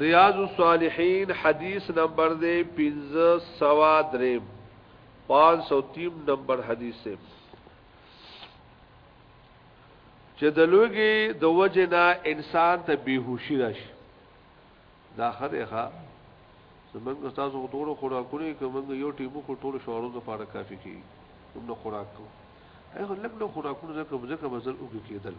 ریاض الصالحین حدیث نمبر دے پنز سوا دریم پانچ سو تیم نمبر حدیث سے چې د لوګي د وجه نه انسان ته بیهوشي راشي دا خره ښا زمونږ تاسو ټول خوراکونه کومنګ یو ټیمو کو ټول شعارو د پاره کافي کی کوم خوراک کو هغه لګ نو خوراکونه زکه زکه مزل وګ کېدل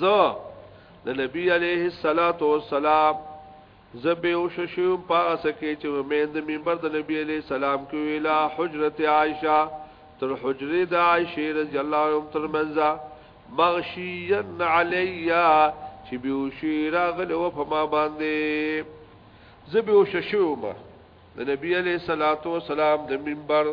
زه د نبی علیه الصلاۃ والسلام زبې او ششو پاغه سکه چې مې د منبر د نبی علیه السلام کې ویلا حجرت عائشه تر حجره د عائشه رضی الله عنها تر منځه مغشیین علیا چې به وشي راغله و په ما باندې زبې او ششو ما د نبی علیه الصلاۃ والسلام د منبر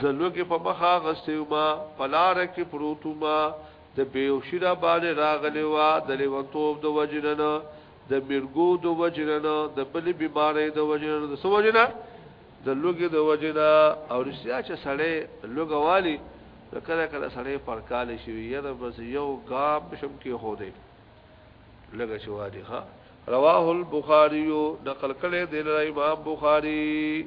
زه لوګې په مخ اغستی وم په لاره کې پروت وم د بیوشی را باندې راغلی و د لیونتوب د وجنه نه د میرګو د وجنه نه د بلې بیمارۍ د وجنه نه د څه وجنه د لوګې د وجنه او رښتیا چې سړی لوګه والی کله کله سړی پر کال شي یره بس یو ګام شم کې هو دی لګه شوالي ها رواه البخاری نقل کړي د امام بخاری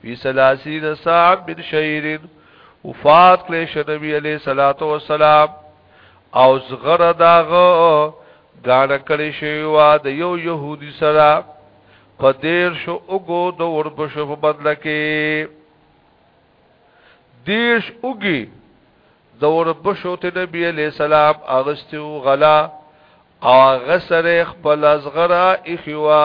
فی سلاسین صاحب من شعیرین وفات کلی شو نبی علیہ الصلات والسلام او زغره داغه غان کړی شوی وا د یو يهودي سره په دیر شو وګو د وربشو په بدل کې دیش وګي د وربشو ته نبی علیہ السلام اغستو غلا او غسر خپل ازغرا اخوا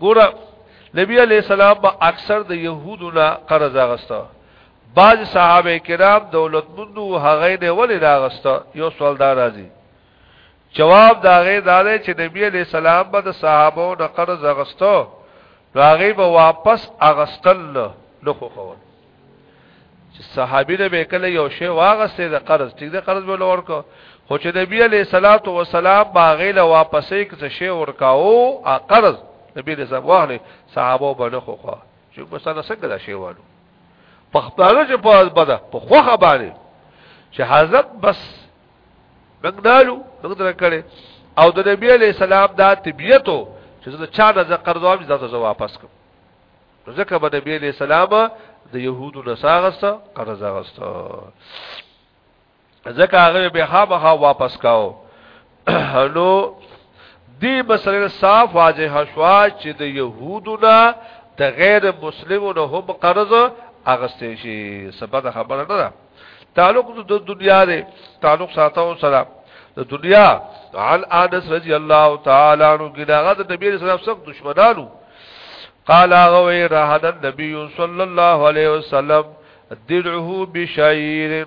ګور نبی علیہ السلام با اکثر د يهودو نه قرض اغسته بعض صحابه کرام دولتمندو هغه نه ولې راغسته یو سوال دا راځي جواب دا غي دا دی چې نبی علیہ السلام به د صحابه نه قرض اغسته راغي به واپس اغستل نه خو خور چې صحابي نه به کله یو شی واغسته د قرض ټیک د قرض به لور کو خو چې نبی علی صلوات و سلام باغې له واپسې کې شی ورکاو ا قرض نبی له سب واغله صحابه باندې خو خو چې په سره څنګه دا شی والو په خپل چې په بده په خوخه باندې چې حضرت بس بنګدالو دغه کړي او د نبی علی سلام دا طبيعتو چې زه چا نه قرض وایم زه زه واپس کوم نو ځکه به نبی علیہ السلام د يهودو نساغسته قرض غسته ځکه هغه به خامخا واپس کاو نو دی مسله صاف واضح شوا چې د يهودو نه د غیر مسلمانو هم قرض اغسته شي سبا خبره نه ده تعلق د دنیا دی تعلق ساتو سره د دنیا عن انس رضی الله تعالی عنہ ګناغه د نبی رسول الله سخت دشمنانو قال غوي رهن النبي صلى الله عليه وسلم درعه بشعير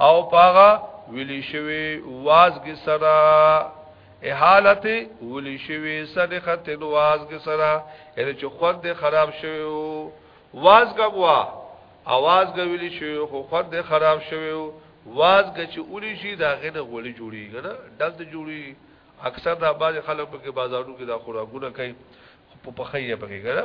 او پاغه ویلی شوی وازګ سره احالت ویلی شوی صدقه تن وازګ سره یعنی چې خود دې خراب شوی وازګ وا اواز غویلی شوی خو خود دې خراب شوی وازګ چې اولی شي دا غنه غولي جوړیږي نه دلته جوړي اکثر دا باز خلک په بازارونو کې دا خوراکونه کوي په پخې پکې ګره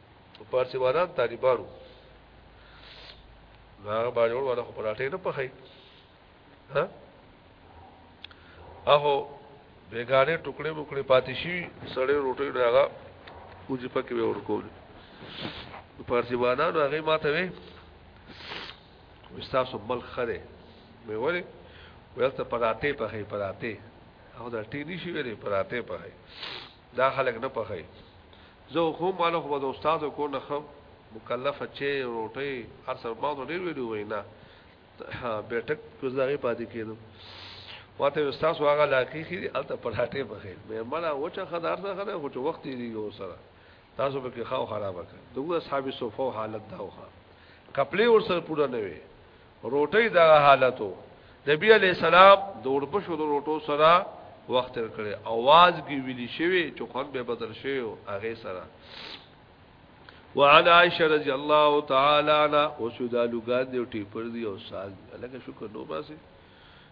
او پارسی والان طالبانو هغه باندې ور ولا خو پراټه نه پخای ها اهو بیگانه ټوکړې وکړې پاتې شي سړې روټي نه هغه اوځي پکې ور کول پارسی والان هغه ماته وي وستاسو ملک خره مې وره ویل ته پراته پخې پراته او دا ټی نشي ویلې پراته پخې دا خلک نه پخای زه خو مالو خو د استاد کو نه خم مکلف چې روټي هر سر ما ته ډیر ویډیو وینا بیٹک کوزاغه پاتې کېدو واته استاد واغه لاکی خي الته پلاټه بخیر مې مړه وچه خدار سره خدای خو وخت دی یو سره تاسو به کې خاو خراب کړ دغه اصحاب صوفو حالت دا وخه کپلې ور سره پورا نه وي روټي دغه حالتو نبی علی السلام د اوربشو د روټو سره وخت تر کړي اواز کې ویلي شوی چې خوان به بدل شي او هغه سره وعن عائشه رضی الله تعالی عنها او سودا لوګان دی ټیپر دی او ساز لکه شکر نو باسي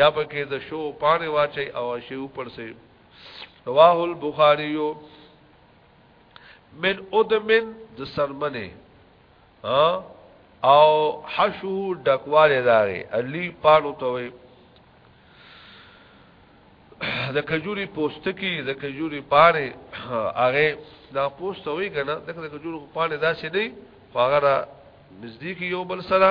یا پکې د شو پانه واچي او شی وپړسي رواه البخاری من ادمن د سرمنه او حشو ډکواله داغه علی پانو ته وي د کجوري پوستکی د کجوري پاره هغه دا پوسټ وی کنه دغه د کجورو پانه داسې نه خو هغه نزدیک یو بل سره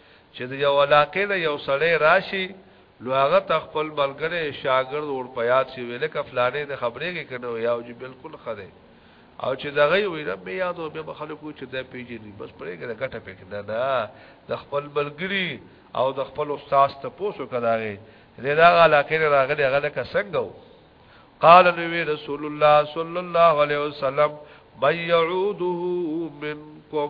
چې د یو علاقې نه یو سړی راشي نو هغه ته خپل ملګری شاګرد ور په یاد شي ویل ک فلانې د خبرېږي کنه یا او چې بالکل خره او چې دغه وي نه به یادو به خلکو چې د پیجنې بس پرېږه د ګټه پک نه نه د خپل ملګری او د خپل استاد ته پوسو کداغه دې دا علاقې نه راغلي هغه لکه څنګه قال نبی رسول الله صلی الله علیه وسلم بيعوده منکم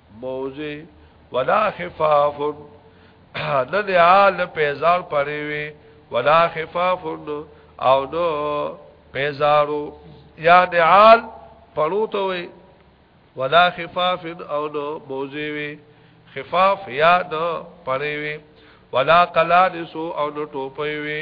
موزه ولا خفاف نه دی آل پیزار پری وی ولا خفاف او نو پیزارو یا نعال پړو ته وی ولا خفاف او نو موزه وی خفاف یا نو پری وی ولا قلانسو او نو ټوپی وی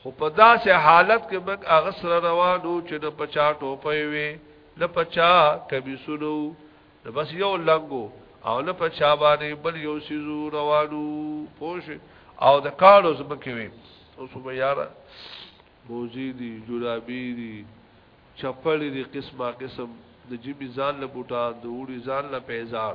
خو په داسې حالت کې موږ هغه سره روانو چې نه پچا ټوپې وي نه پچا کمیسونو نه بس یو لنګو او نه پچا باندې بل یو سيزو روانو پوش او د کارو زمکه وي اوس به یارا موزي دي جورابي دي چپړې دي قسمه قسم د جيبي ځان له بوټان د وړي ځان له پیزار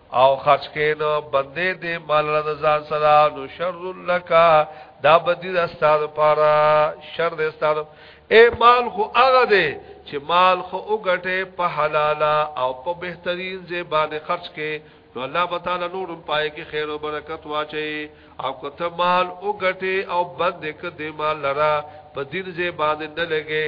او خرج کین بندې دې مال را ځان سره نو شر لک دا بدی د استاد پارا شر د استاد اے مال خو هغه دې چې مال خو وګټه په حلالا او په بهترین ځای باندې خرج کې نو الله تعالی نور پای کې خیر او برکت واچي او کته مال وګټه او بند کې دې مال لرا په دین ځای باندې نه لګي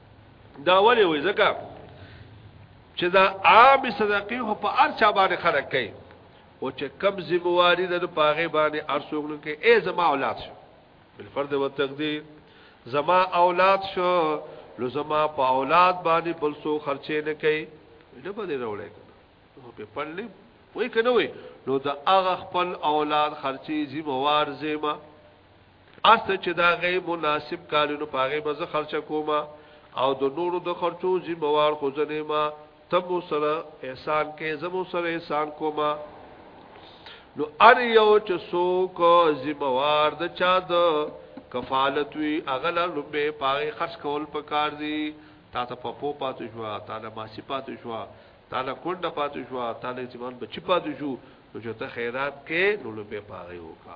دا ولې وې ځکه چې دا عام صدقې خو په هر چا باندې خلک کوي او چې کم ذمہواری ده په هغه باندې ارسوګنو کې ای زما اولاد شو بل فرد و تقدیر زما اولاد شو لو زما په اولاد باندې بل څو خرچې نه کوي نه باندې راولای نو په پړلې وای کنه وای نو دا هغه خپل اولاد خرچې ذمہوار زما اس ته چې دا غي مناسب کال نو پاغه به زه خرچه کوم او د نورو د خرچو ذمہ وار خو زنه ما تم سره احسان کې زمو سره احسان کوم نو ار یو چې څوک ذمہوار د چا د کفالت وی اغل لومبه پاره خرج کول پکار دی تا ته پپو پاتې شو تا له ماسی پاتې شو تا له کونډه پاتې شو تا له ځوان بچی پاتې شو نو چې ته خیرات کې نو لومبه پاره وکا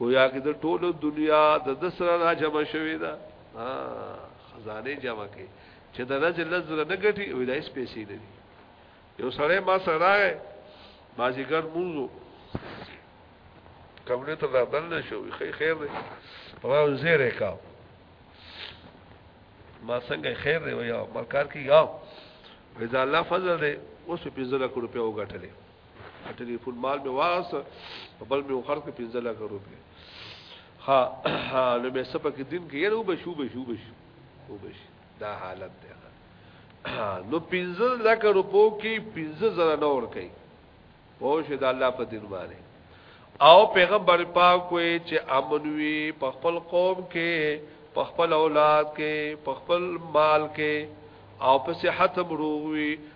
گویا کې د ټولو دنیا د دسر را جمع شوی دا خزانه جمع کې چې د رز لزر نه ګټي وې دایس پیسې نه دي یو سړی ما سره راغی مازیګر مونږو کمره ته داخل نه شو خیر خیر دی په زیره کا ما څنګه خیر دی ویا مرکار کی یاو وې دا الله فضل دی اوس په زړه کړو په وګټلې ټلیفون مال به واس په بل به خرج کې 15 لک روپیا ها ها نو به سبا کې دین کې یو به شو به شو به شو به شو دا حالت دی نو 15 لک روپو کې 15 زره نور کوي پوه شه د الله په دین باندې او پیغمبر پاک کوی چې امنوي په خپل قوم کې په خپل اولاد کې په خپل مال کې او په صحت مرووي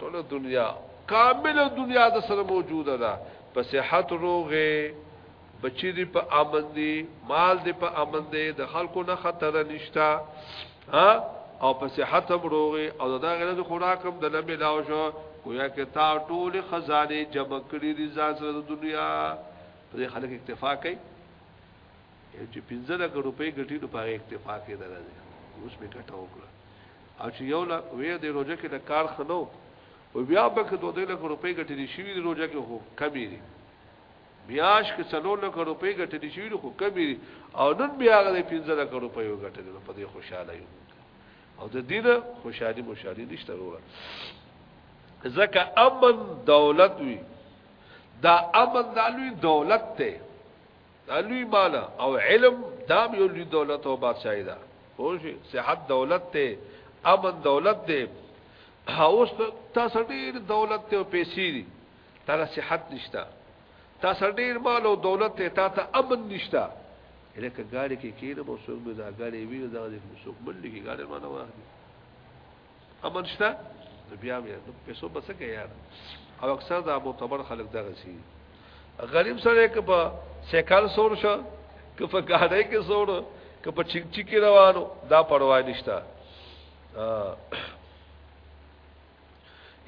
ټول دنیا کامل دنیا د سره موجوده ده په صحت روغه بچی دی په امن دی مال دی په امن دی د خلکو نه خطر نشتا او په صحت هم روغه او دا غره د خوراک هم د لمه لاو شو گویا کې تا ټول خزانه جمع کړی دي ځان سره د دنیا په خلک اکتفا کوي چې 15 لک روپۍ ګټي نو په اکتفا کې درځي اوس به ګټه وکړه او چې یو لا وې د روزه کې د کار خنو او بیا به کې 2 لک روپۍ ګټي دي شوی د روزه کې هو کمی دي بیاش کې څلور لک روپۍ ګټي دي شوی خو کمی دي او نن بیا غلې 15 لک روپۍ وګټي نو په دې خوشاله یو او د دې خوشحالي مشالي نشته وروره ځکه امن دولت وي دا امن دالوی دولت ته دا لوی مال او علم دا یو لوی دولت او بادشاہي ده خو شي صحت دولت ته امن دولت ده اوس تاسو ډیر دولت ته پیسې دي تر صحت نشتا تاسو ډیر مال او دولت ته تا ته امن نشتا لکه ګاډي کې کېره مو څوک به دا ګاډي وی دا د څوک بل کې ګاډي مانه واخلي امن شته بیا بیا د پیسو بس کې یار او اکثر دا معتبر خلک دغه شي غریب سره کې په سیکل سور شو کې په ګاډي کې سور کې په چیک چیک روانو دا پروا نشته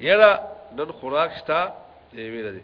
یرا نن خوراک شته دی ویل دي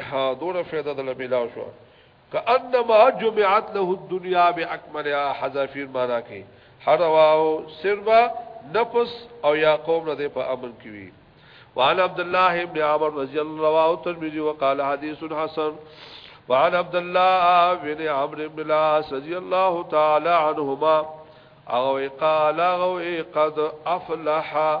ها دوره فایده دل ملاو شو کانما جمعت له الدنيا باكملها حذافير معنا کې هر واو سربا نفس او یا قوم نه په امن کې وي وعن عبد الله ابن عمر رضي الله عنه ترمذي وقال حديث حسن وعن عبد الله بن عمرو بن العاص رضي الله تعالى عنهما او قال او قد افلح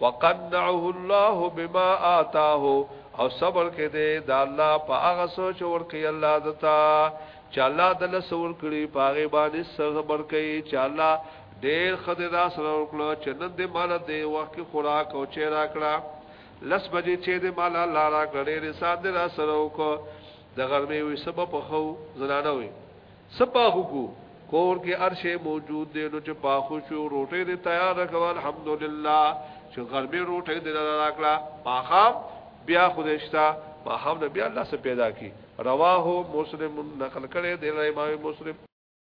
وقنعه الله بما آتاه او صبر کې دې د الله په هغه سوچ ورکي الله دتا چې الله د لس ورکړي په هغه باندې صبر کوي چې الله ډېر خدای دا سره ورکړو چې نن دې مال دې وخت کې خوراک او چې راکړه لس بجې چې دې مال الله راکړې رساد را سره وکړو د غرمې وي سبب خو زنانه وي څه پاخو کو کور کې ارشه موجود دی نو چې پاخو شو روټه دې تیار کړو الحمدلله چې غربي روټه دې راکړه ماخام بیا خودشتا ماخام بیا الله سره پیدا کی رواه مسلم نقل کړي دی امام مسلم